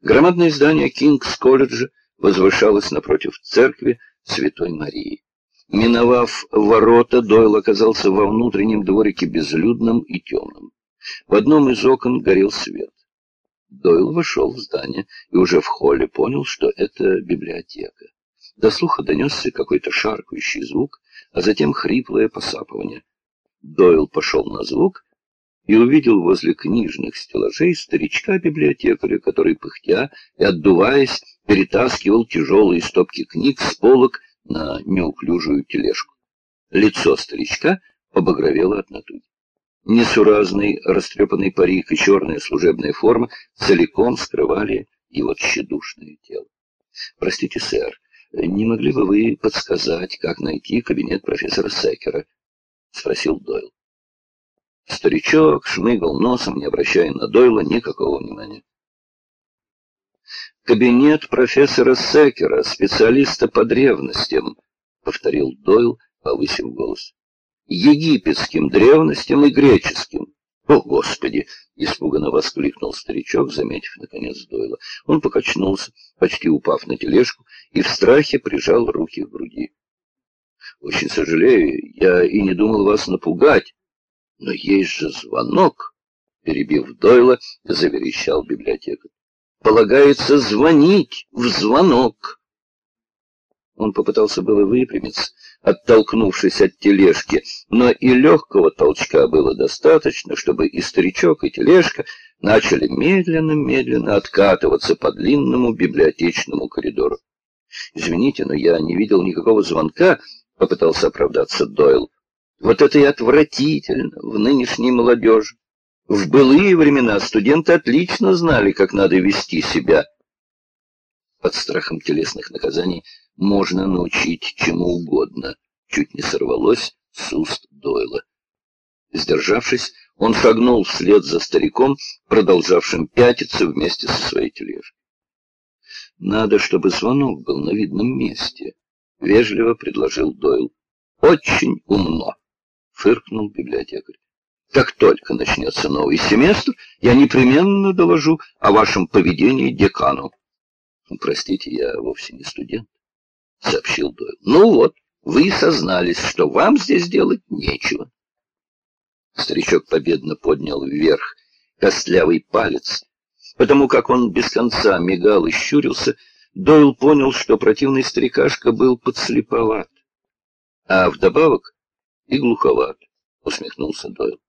Громадное здание Кингс-колледжа возвышалось напротив церкви Святой Марии. Миновав ворота, Дойл оказался во внутреннем дворике безлюдном и темном. В одном из окон горел свет. Дойл вошел в здание и уже в холле понял, что это библиотека. До слуха донесся какой-то шаркающий звук, а затем хриплое посапывание. Дойл пошел на звук и увидел возле книжных стеллажей старичка-библиотекаря, который, пыхтя и отдуваясь, перетаскивал тяжелые стопки книг с полок на неуклюжую тележку. Лицо старичка побагровело от натуги. Несуразный растрепанный парик и черная служебная форма целиком скрывали его тщедушное тело. «Простите, сэр, не могли бы вы подсказать, как найти кабинет профессора Секера?» — спросил Дойл. Старичок шмыгал носом, не обращая на Дойла никакого внимания. «Кабинет профессора Секера, специалиста по древностям», — повторил Дойл, повысив голос египетским древностям и греческим. «О, Господи!» — испуганно воскликнул старичок, заметив, наконец, Дойла. Он покачнулся, почти упав на тележку, и в страхе прижал руки к груди. «Очень сожалею, я и не думал вас напугать, но есть же звонок!» Перебив Дойла, заверещал библиотекарь. «Полагается звонить в звонок!» Он попытался было выпрямиться, оттолкнувшись от тележки, но и легкого толчка было достаточно, чтобы и старичок, и тележка начали медленно-медленно откатываться по длинному библиотечному коридору. «Извините, но я не видел никакого звонка», — попытался оправдаться Дойл. «Вот это и отвратительно в нынешней молодежи. В былые времена студенты отлично знали, как надо вести себя». Под страхом телесных наказаний можно научить чему угодно. Чуть не сорвалось с уст Дойла. Сдержавшись, он шагнул вслед за стариком, продолжавшим пятиться вместе со своей тележкой. «Надо, чтобы звонок был на видном месте», — вежливо предложил Дойл. «Очень умно», — фыркнул библиотекарь. «Как только начнется новый семестр, я непременно доложу о вашем поведении декану». «Простите, я вовсе не студент». — сообщил Дойл. «Ну вот, вы сознались, что вам здесь делать нечего». Старичок победно поднял вверх костлявый палец. Потому как он без конца мигал и щурился, Дойл понял, что противный старикашка был подслеповат. А вдобавок и глуховат, — усмехнулся Дойл.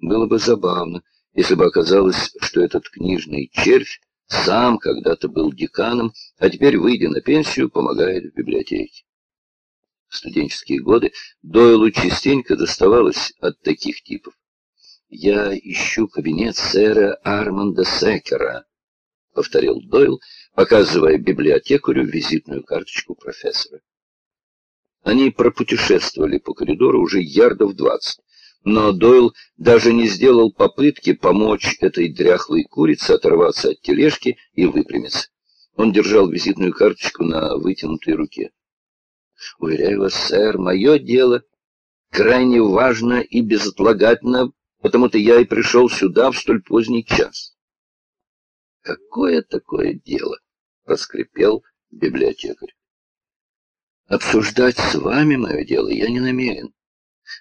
Было бы забавно, если бы оказалось, что этот книжный червь сам когда-то был деканом, а теперь, выйдя на пенсию, помогает в библиотеке. В студенческие годы Дойлу частенько доставалось от таких типов. «Я ищу кабинет сэра Арманда Секера», — повторил Дойл, показывая библиотекарю визитную карточку профессора. Они пропутешествовали по коридору уже ярдов двадцать но Дойл даже не сделал попытки помочь этой дряхлой курице оторваться от тележки и выпрямиться. Он держал визитную карточку на вытянутой руке. «Уверяю вас, сэр, мое дело крайне важно и безотлагательно, потому-то я и пришел сюда в столь поздний час». «Какое такое дело?» — раскрепел библиотекарь. «Обсуждать с вами мое дело я не намерен.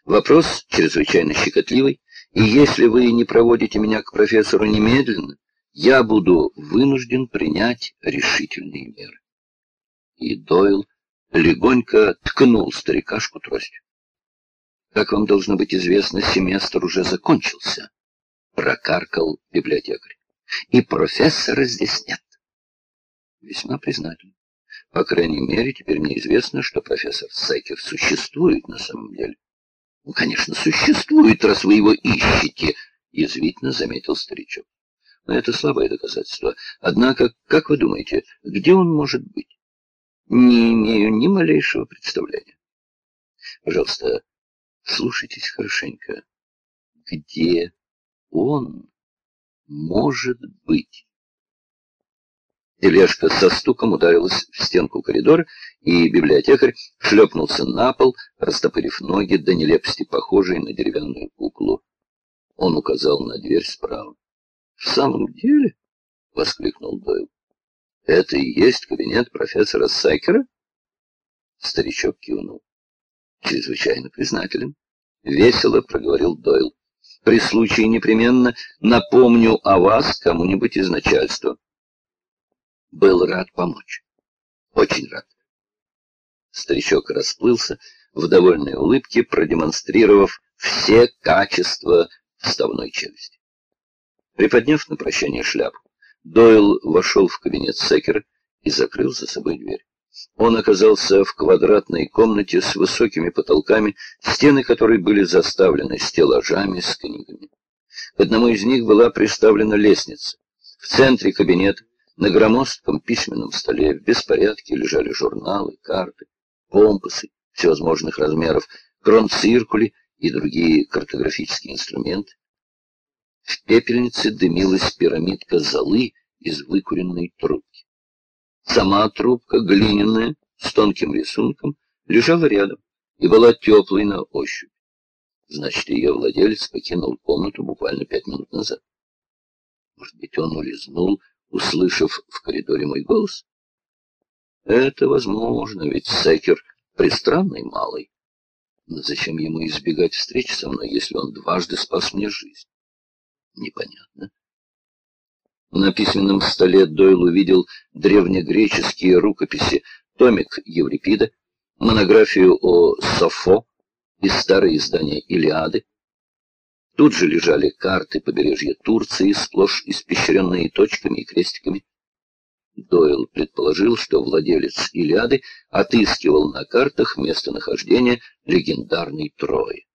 Вопрос чрезвычайно щекотливый, и если вы не проводите меня к профессору немедленно, я буду вынужден принять решительные меры. И Дойл легонько ткнул старикашку тростью. Как вам должно быть известно, семестр уже закончился, прокаркал библиотекарь. И профессора здесь нет. Весьма признательно. По крайней мере, теперь мне известно, что профессор Сейкер существует на самом деле. Ну, конечно, существует, раз вы его ищете, — язвительно заметил старичок. Но это слабое доказательство. Однако, как вы думаете, где он может быть? Не имею ни малейшего представления. Пожалуйста, слушайтесь хорошенько. Где он может быть? Тележка со стуком ударилась в стенку коридора, и библиотекарь шлепнулся на пол, растопырив ноги до нелепости, похожей на деревянную куклу. Он указал на дверь справа. — В самом деле? — воскликнул Дойл. Это и есть кабинет профессора Сайкера? Старичок кивнул. Чрезвычайно признателен. Весело проговорил Дойл. При случае непременно напомню о вас кому-нибудь из начальства. Был рад помочь. Очень рад. Старичок расплылся в довольной улыбке, продемонстрировав все качества вставной челюсти. Приподняв на прощание шляпу, Дойл вошел в кабинет Секера и закрыл за собой дверь. Он оказался в квадратной комнате с высокими потолками, стены которой были заставлены стеллажами с книгами. К одному из них была приставлена лестница. В центре кабинета, на громоздком письменном столе, в беспорядке лежали журналы, карты, компасы всевозможных размеров, кронциркули и другие картографические инструменты. В пепельнице дымилась пирамидка золы из выкуренной трубки. Сама трубка, глиняная, с тонким рисунком, лежала рядом и была теплой на ощупь. Значит, ее владелец покинул комнату буквально пять минут назад. Может быть, он улизнул, услышав в коридоре мой голос? Это возможно, ведь Секер пристранный малый. Но зачем ему избегать встречи со мной, если он дважды спас мне жизнь? Непонятно. На письменном столе Дойл увидел древнегреческие рукописи, томик Еврипида, монографию о Софо и старые издания Илиады. Тут же лежали карты побережья Турции, сплошь испещренные точками и крестиками. Дойл предположил, что владелец Илиады отыскивал на картах местонахождение легендарной Трои.